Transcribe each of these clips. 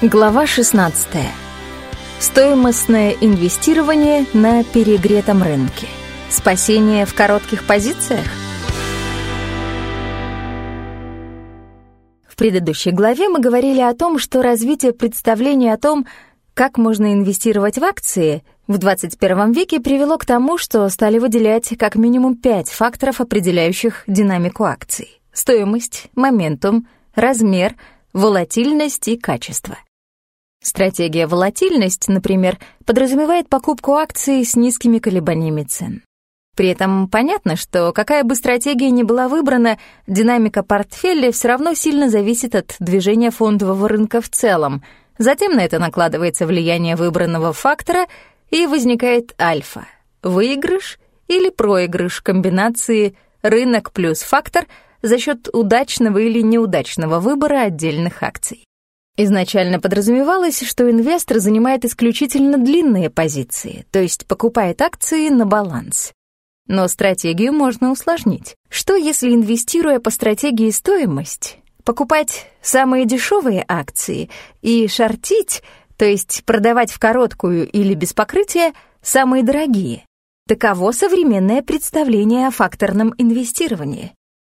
Глава 16. Стоимостное инвестирование на перегретом рынке. Спасение в коротких позициях? В предыдущей главе мы говорили о том, что развитие представления о том, как можно инвестировать в акции, в 21 веке привело к тому, что стали выделять как минимум пять факторов, определяющих динамику акций. Стоимость, моментум, размер, волатильность и качество. Стратегия волатильность, например, подразумевает покупку акций с низкими колебаниями цен. При этом понятно, что какая бы стратегия ни была выбрана, динамика портфеля все равно сильно зависит от движения фондового рынка в целом. Затем на это накладывается влияние выбранного фактора, и возникает альфа — выигрыш или проигрыш комбинации рынок плюс фактор за счет удачного или неудачного выбора отдельных акций. Изначально подразумевалось, что инвестор занимает исключительно длинные позиции, то есть покупает акции на баланс. Но стратегию можно усложнить. Что если, инвестируя по стратегии стоимость, покупать самые дешевые акции и шортить, то есть продавать в короткую или без покрытия, самые дорогие? Таково современное представление о факторном инвестировании.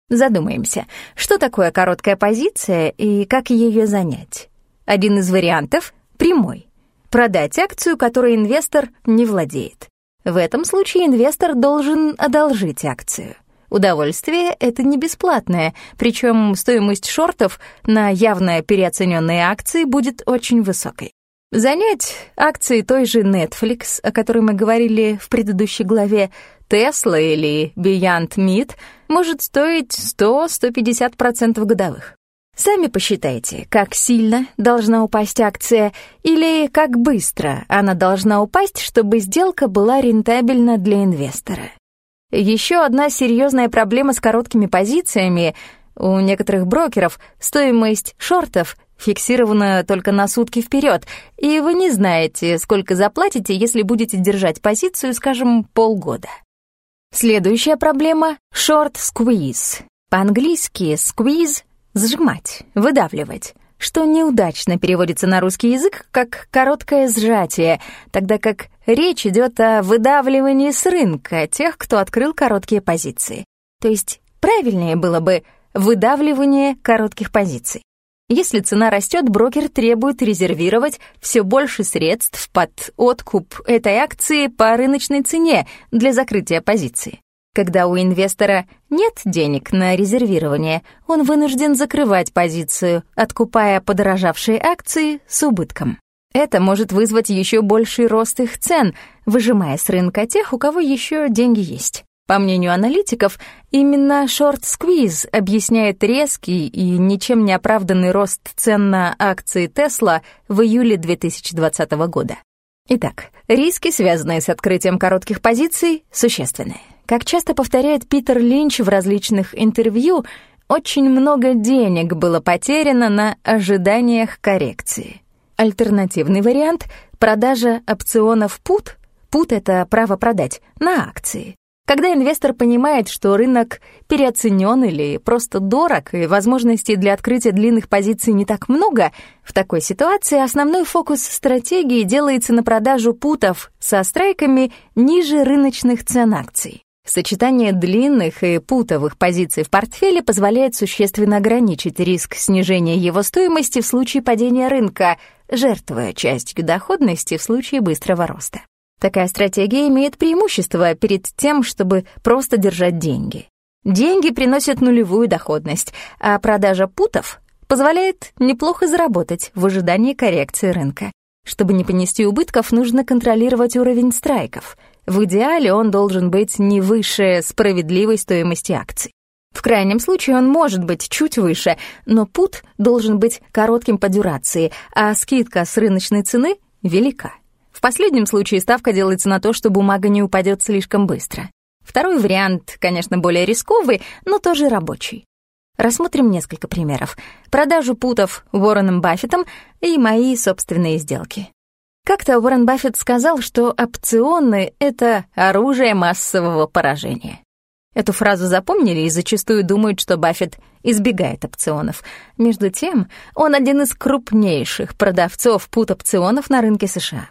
Задумаемся, что такое короткая позиция и как ее занять. Один из вариантов — прямой. Продать акцию, которой инвестор не владеет. В этом случае инвестор должен одолжить акцию. Удовольствие — это не бесплатное, причем стоимость шортов на явно переоцененные акции будет очень высокой. Занять акции той же Netflix, о которой мы говорили в предыдущей главе, Tesla или Beyond Meat, может стоить 100-150% годовых. Сами посчитайте, как сильно должна упасть акция или как быстро она должна упасть, чтобы сделка была рентабельна для инвестора. Еще одна серьезная проблема с короткими позициями — у некоторых брокеров стоимость шортов фиксирована только на сутки вперед, и вы не знаете, сколько заплатите, если будете держать позицию, скажем, полгода. Следующая проблема — шорт-сквиз. По-английски «squeeze» — сжимать, выдавливать, что неудачно переводится на русский язык как «короткое сжатие», тогда как речь идет о выдавливании с рынка тех, кто открыл короткие позиции. То есть правильнее было бы выдавливание коротких позиций. Если цена растет, брокер требует резервировать все больше средств под откуп этой акции по рыночной цене для закрытия позиции. Когда у инвестора нет денег на резервирование, он вынужден закрывать позицию, откупая подорожавшие акции с убытком. Это может вызвать еще больший рост их цен, выжимая с рынка тех, у кого еще деньги есть. По мнению аналитиков, именно шорт-сквиз объясняет резкий и ничем не оправданный рост цен на акции Tesla в июле 2020 года. Итак, риски, связанные с открытием коротких позиций, существенные. Как часто повторяет Питер Линч в различных интервью, очень много денег было потеряно на ожиданиях коррекции. Альтернативный вариант — продажа опционов PUT, PUT — это право продать, на акции. Когда инвестор понимает, что рынок переоценен или просто дорог, и возможностей для открытия длинных позиций не так много, в такой ситуации основной фокус стратегии делается на продажу путов со страйками ниже рыночных цен акций. Сочетание длинных и путовых позиций в портфеле позволяет существенно ограничить риск снижения его стоимости в случае падения рынка, жертвуя частью доходности в случае быстрого роста. Такая стратегия имеет преимущество перед тем, чтобы просто держать деньги. Деньги приносят нулевую доходность, а продажа путов позволяет неплохо заработать в ожидании коррекции рынка. Чтобы не понести убытков, нужно контролировать уровень страйков. В идеале он должен быть не выше справедливой стоимости акций. В крайнем случае он может быть чуть выше, но пут должен быть коротким по дюрации, а скидка с рыночной цены велика. В последнем случае ставка делается на то, что бумага не упадет слишком быстро. Второй вариант, конечно, более рисковый, но тоже рабочий. Рассмотрим несколько примеров. Продажу путов Уорреном Баффетом и мои собственные сделки. Как-то Уоррен Баффет сказал, что опционы — это оружие массового поражения. Эту фразу запомнили и зачастую думают, что Баффет избегает опционов. Между тем, он один из крупнейших продавцов пут-опционов на рынке США.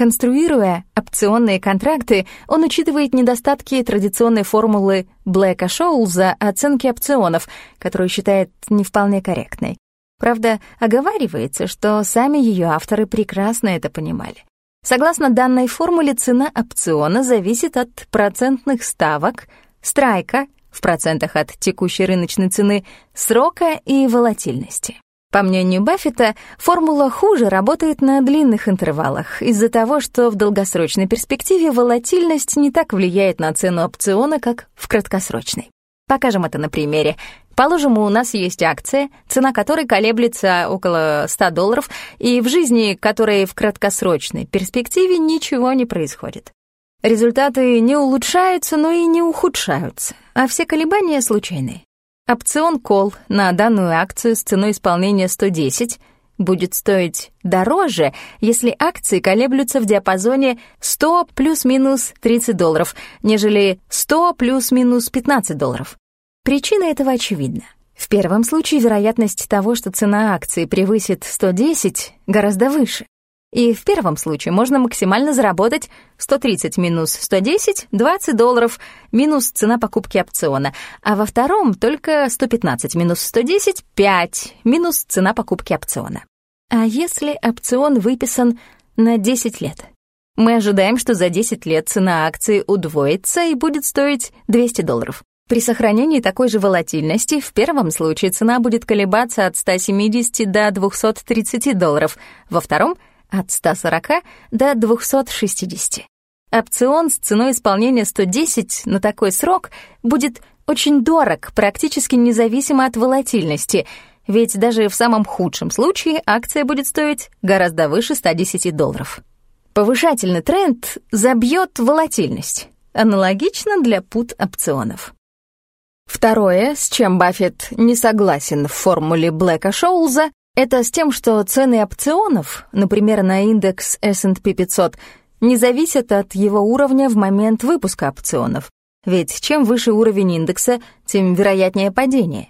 Конструируя опционные контракты, он учитывает недостатки традиционной формулы Блэка-Шоулза оценки опционов, которую считает не вполне корректной. Правда, оговаривается, что сами ее авторы прекрасно это понимали. Согласно данной формуле, цена опциона зависит от процентных ставок, страйка в процентах от текущей рыночной цены, срока и волатильности. По мнению Баффета, формула хуже работает на длинных интервалах из-за того, что в долгосрочной перспективе волатильность не так влияет на цену опциона, как в краткосрочной. Покажем это на примере. Положим, у нас есть акция, цена которой колеблется около 100 долларов, и в жизни которой в краткосрочной перспективе ничего не происходит. Результаты не улучшаются, но и не ухудшаются, а все колебания случайные. Опцион кол на данную акцию с ценой исполнения 110 будет стоить дороже, если акции колеблются в диапазоне 100 плюс-минус 30 долларов, нежели 100 плюс-минус 15 долларов. Причина этого очевидна. В первом случае вероятность того, что цена акции превысит 110, гораздо выше. И в первом случае можно максимально заработать 130 минус 110 — 20 долларов минус цена покупки опциона, а во втором только 115 минус 110 — 5 минус цена покупки опциона. А если опцион выписан на 10 лет? Мы ожидаем, что за 10 лет цена акции удвоится и будет стоить 200 долларов. При сохранении такой же волатильности в первом случае цена будет колебаться от 170 до 230 долларов, во втором — от 140 до 260. Опцион с ценой исполнения 110 на такой срок будет очень дорог, практически независимо от волатильности, ведь даже в самом худшем случае акция будет стоить гораздо выше 110 долларов. Повышательный тренд забьет волатильность. Аналогично для пут-опционов. Второе, с чем Баффет не согласен в формуле Блэка-Шоулза, это с тем, что цены опционов, например, на индекс S&P 500, не зависят от его уровня в момент выпуска опционов. Ведь чем выше уровень индекса, тем вероятнее падение.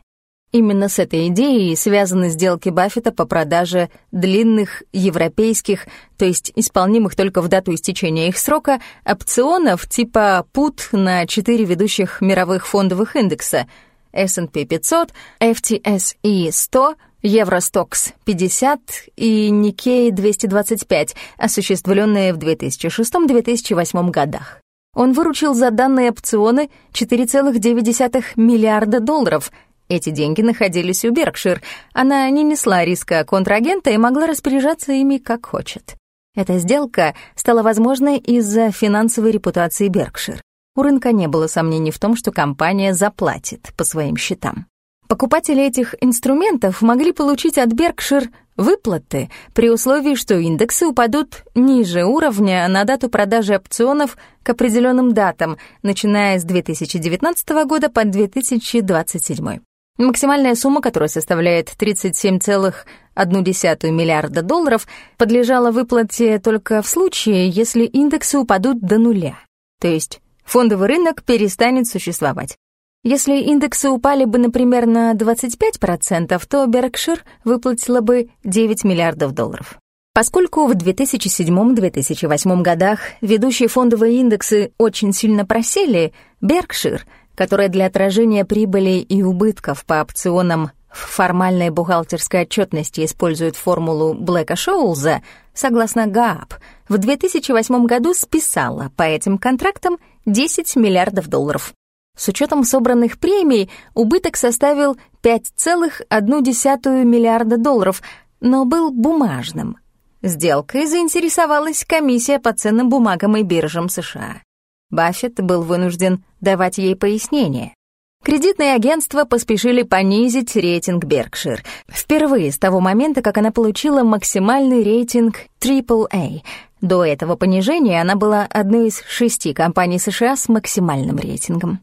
Именно с этой идеей связаны сделки Баффета по продаже длинных европейских, то есть исполнимых только в дату истечения их срока, опционов типа PUT на четыре ведущих мировых фондовых индекса S&P 500, FTSE 100, Евростокс 50 и Никей 225, осуществленные в 2006-2008 годах. Он выручил за данные опционы 4,9 миллиарда долларов. Эти деньги находились у Беркшир. Она не несла риска контрагента и могла распоряжаться ими как хочет. Эта сделка стала возможной из-за финансовой репутации Беркшир. У рынка не было сомнений в том, что компания заплатит по своим счетам. Покупатели этих инструментов могли получить от Berkshire выплаты при условии, что индексы упадут ниже уровня на дату продажи опционов к определенным датам, начиная с 2019 года по 2027. Максимальная сумма, которая составляет 37,1 миллиарда долларов, подлежала выплате только в случае, если индексы упадут до нуля, то есть фондовый рынок перестанет существовать. Если индексы упали бы, например, на 25%, то Беркшир выплатила бы 9 миллиардов долларов. Поскольку в 2007-2008 годах ведущие фондовые индексы очень сильно просели, Беркшир, которая для отражения прибыли и убытков по опционам в формальной бухгалтерской отчетности использует формулу Блэка-Шоулза, согласно ГААП, в 2008 году списала по этим контрактам 10 миллиардов долларов. С учетом собранных премий убыток составил 5,1 миллиарда долларов, но был бумажным. Сделкой заинтересовалась комиссия по ценным бумагам и биржам США. Баффет был вынужден давать ей пояснения. Кредитные агентства поспешили понизить рейтинг Беркшир. Впервые с того момента, как она получила максимальный рейтинг AAA. До этого понижения она была одной из шести компаний США с максимальным рейтингом.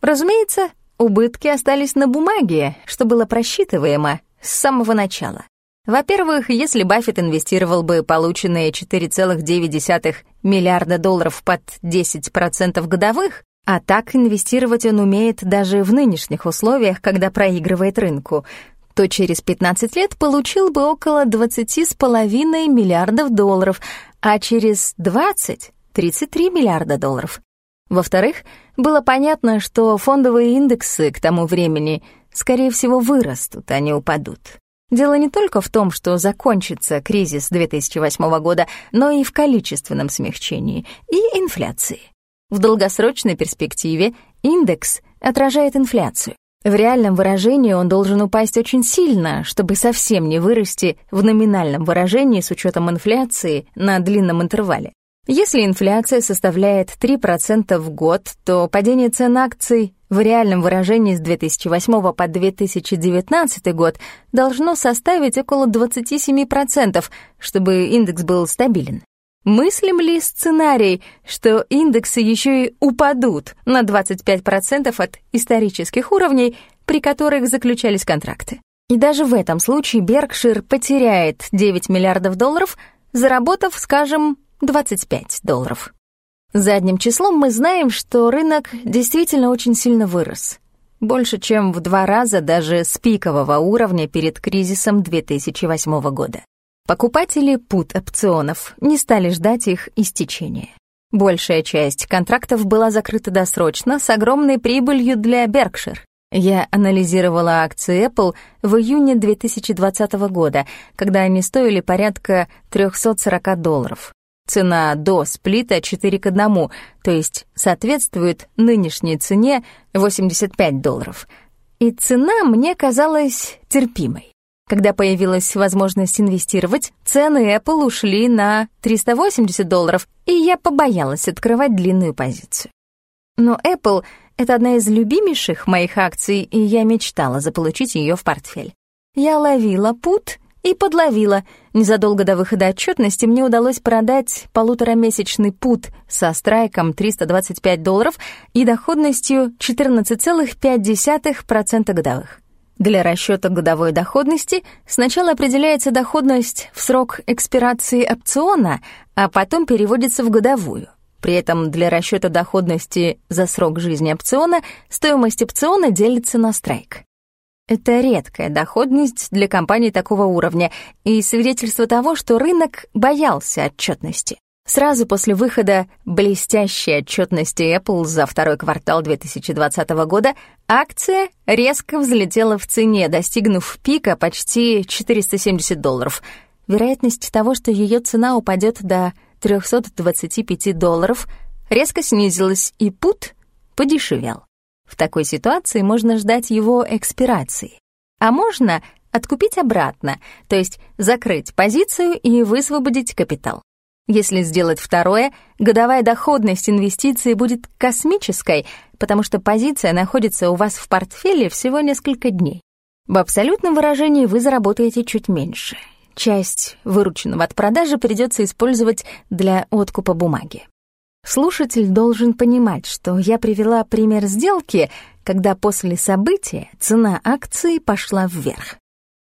Разумеется, убытки остались на бумаге, что было просчитываемо с самого начала. Во-первых, если Баффет инвестировал бы полученные 4,9 миллиарда долларов под 10% годовых, А так инвестировать он умеет даже в нынешних условиях, когда проигрывает рынку, то через 15 лет получил бы около 20,5 миллиардов долларов, а через 20 — 33 миллиарда долларов. Во-вторых, было понятно, что фондовые индексы к тому времени, скорее всего, вырастут, а не упадут. Дело не только в том, что закончится кризис 2008 года, но и в количественном смягчении и инфляции. В долгосрочной перспективе индекс отражает инфляцию. В реальном выражении он должен упасть очень сильно, чтобы совсем не вырасти в номинальном выражении с учетом инфляции на длинном интервале. Если инфляция составляет 3% в год, то падение цен акций в реальном выражении с 2008 по 2019 год должно составить около 27%, чтобы индекс был стабилен. Мыслим ли сценарий, что индексы еще и упадут на 25% от исторических уровней, при которых заключались контракты? И даже в этом случае Беркшир потеряет 9 миллиардов долларов, заработав, скажем, 25 долларов. Задним числом мы знаем, что рынок действительно очень сильно вырос. Больше, чем в два раза даже с пикового уровня перед кризисом 2008 года. Покупатели пут-опционов не стали ждать их истечения. Большая часть контрактов была закрыта досрочно с огромной прибылью для Berkshire. Я анализировала акции Apple в июне 2020 года, когда они стоили порядка 340 долларов. Цена до сплита 4 к 1, то есть соответствует нынешней цене 85 долларов. И цена мне казалась терпимой. Когда появилась возможность инвестировать, цены Apple ушли на 380 долларов, и я побоялась открывать длинную позицию. Но Apple — это одна из любимейших моих акций, и я мечтала заполучить ее в портфель. Я ловила пут и подловила. Незадолго до выхода отчетности мне удалось продать полуторамесячный пут со страйком 325 долларов и доходностью 14,5% годовых. Для расчета годовой доходности сначала определяется доходность в срок экспирации опциона, а потом переводится в годовую. При этом для расчета доходности за срок жизни опциона стоимость опциона делится на страйк. Это редкая доходность для компаний такого уровня и свидетельство того, что рынок боялся отчетности. Сразу после выхода блестящей отчетности Apple за второй квартал 2020 года акция резко взлетела в цене, достигнув пика почти 470 долларов. Вероятность того, что ее цена упадет до 325 долларов, резко снизилась, и пут подешевел. В такой ситуации можно ждать его экспирации. А можно откупить обратно, то есть закрыть позицию и высвободить капитал. Если сделать второе, годовая доходность инвестиции будет космической, потому что позиция находится у вас в портфеле всего несколько дней. В абсолютном выражении вы заработаете чуть меньше. Часть вырученного от продажи придется использовать для откупа бумаги. Слушатель должен понимать, что я привела пример сделки, когда после события цена акции пошла вверх.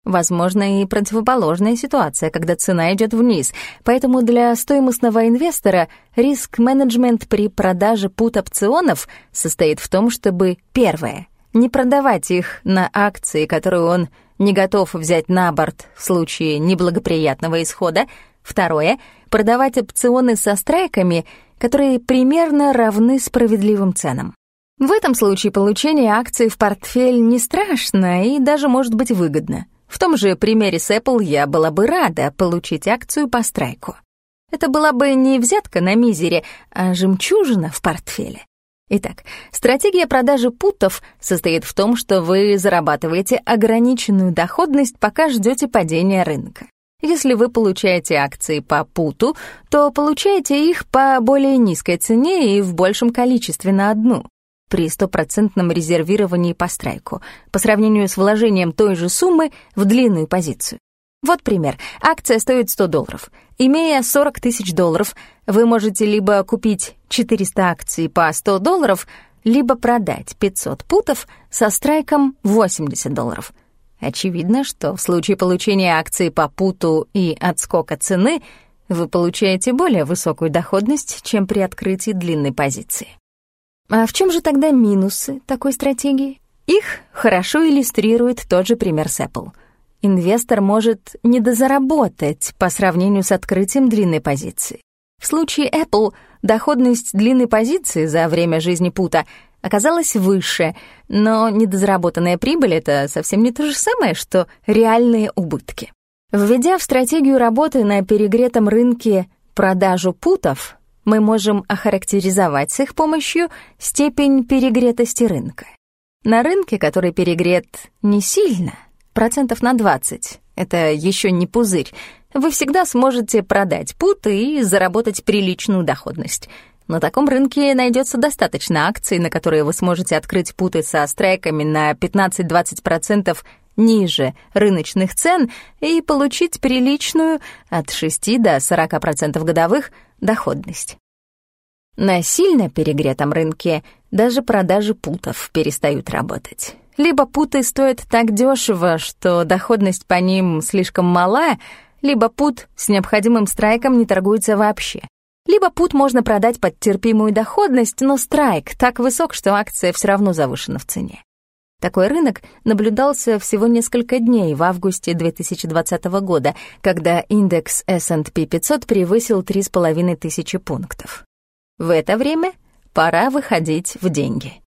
Возможно и противоположная ситуация, когда цена идет вниз, поэтому для стоимостного инвестора риск-менеджмент при продаже пут-опционов состоит в том, чтобы, первое, не продавать их на акции, которые он не готов взять на борт в случае неблагоприятного исхода, второе, продавать опционы со страйками, которые примерно равны справедливым ценам. В этом случае получение акций в портфель не страшно и даже может быть выгодно — в том же примере с Apple я была бы рада получить акцию по страйку. Это была бы не взятка на мизере, а жемчужина в портфеле. Итак, стратегия продажи путов состоит в том, что вы зарабатываете ограниченную доходность, пока ждете падения рынка. Если вы получаете акции по путу, то получаете их по более низкой цене и в большем количестве на одну при стопроцентном резервировании по страйку по сравнению с вложением той же суммы в длинную позицию. Вот пример. Акция стоит 100 долларов. Имея 40 тысяч долларов, вы можете либо купить 400 акций по 100 долларов, либо продать 500 путов со страйком 80 долларов. Очевидно, что в случае получения акции по путу и отскока цены вы получаете более высокую доходность, чем при открытии длинной позиции. А в чем же тогда минусы такой стратегии? Их хорошо иллюстрирует тот же пример с Apple. Инвестор может недозаработать по сравнению с открытием длинной позиции. В случае Apple доходность длинной позиции за время жизни пута оказалась выше, но недозаработанная прибыль — это совсем не то же самое, что реальные убытки. Введя в стратегию работы на перегретом рынке продажу путов, мы можем охарактеризовать с их помощью степень перегретости рынка. На рынке, который перегрет не сильно, процентов на 20, это еще не пузырь, вы всегда сможете продать путы и заработать приличную доходность. На таком рынке найдется достаточно акций, на которые вы сможете открыть путы со страйками на 15-20% ниже рыночных цен и получить приличную от 6 до 40% годовых доходность. На сильно перегретом рынке даже продажи путов перестают работать. Либо путы стоят так дешево, что доходность по ним слишком мала, либо пут с необходимым страйком не торгуется вообще. Либо пут можно продать под терпимую доходность, но страйк так высок, что акция все равно завышена в цене. Такой рынок наблюдался всего несколько дней в августе 2020 года, когда индекс S&P 500 превысил 3,5 тысячи пунктов. В это время пора выходить в деньги.